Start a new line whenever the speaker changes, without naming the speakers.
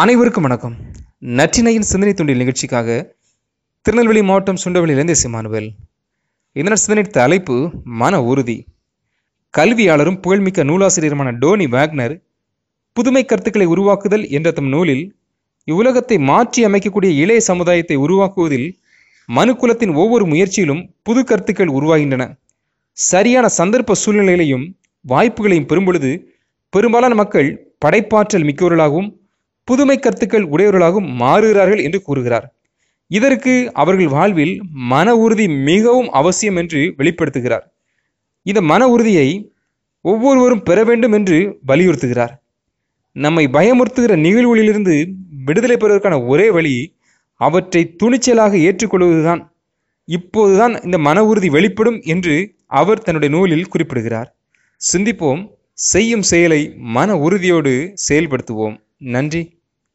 அனைவருக்கும் வணக்கம். நற்றினையின் சிந்தனை துண்டில் நிகழ்ச்சிக்காக திருநெல்வேலி மாவட்டம் சுண்டவெளியிலிருந்து சிமானுவேல் இதனால் சிந்தனை தலைப்பு மன உறுதி. கல்வியாளரும் புகழ்மிக்க நூலாசிரியருமான டோனி வேக்னர் புதுமை கருத்துக்களை உருவாக்குதல் என்ற தம் நூலில் இவ்வுலகத்தை மாற்றி அமைக்கக்கூடிய இளைய சமுதாயத்தை உருவாக்குவதில் மனுக்குலத்தின் ஒவ்வொரு முயற்சியிலும் புது கருத்துக்கள் உருவாகின்றன. சரியான சந்தர்ப்ப சூழ்நிலைகளையும் வாய்ப்புகளையும் பெறும்பொழுது பெரும்பாலான மக்கள் படைப்பாற்றல் மிக்கவர்களாகவும் புதுமை கருத்துக்கள் உடையவர்களாகவும் மாறுகிறார்கள் என்று கூறுகிறார். இதற்கு அவர்கள் வாழ்வில் மன உறுதி மிகவும் அவசியம் என்று வெளிப்படுத்துகிறார். இந்த மன உறுதியை ஒவ்வொருவரும் பெற வேண்டும் என்று வலியுறுத்துகிறார். நம்மை பயமுறுத்துகிற நிகழ்வுகளிலிருந்து விடுதலை பெறுவதற்கான ஒரே வழி அவற்றை துணிச்சலாக ஏற்றுக்கொள்வதுதான். இப்போதுதான் இந்த மன உறுதி வெளிப்படும் என்று அவர் தன்னுடைய நூலில் குறிப்பிடுகிறார். சிந்திப்போம் செய்யும் செயலை மன உறுதியோடு செயல்படுத்துவோம். நன்றி.